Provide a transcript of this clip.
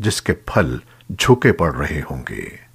जिसके फल झुके पड़ रहे होंगे।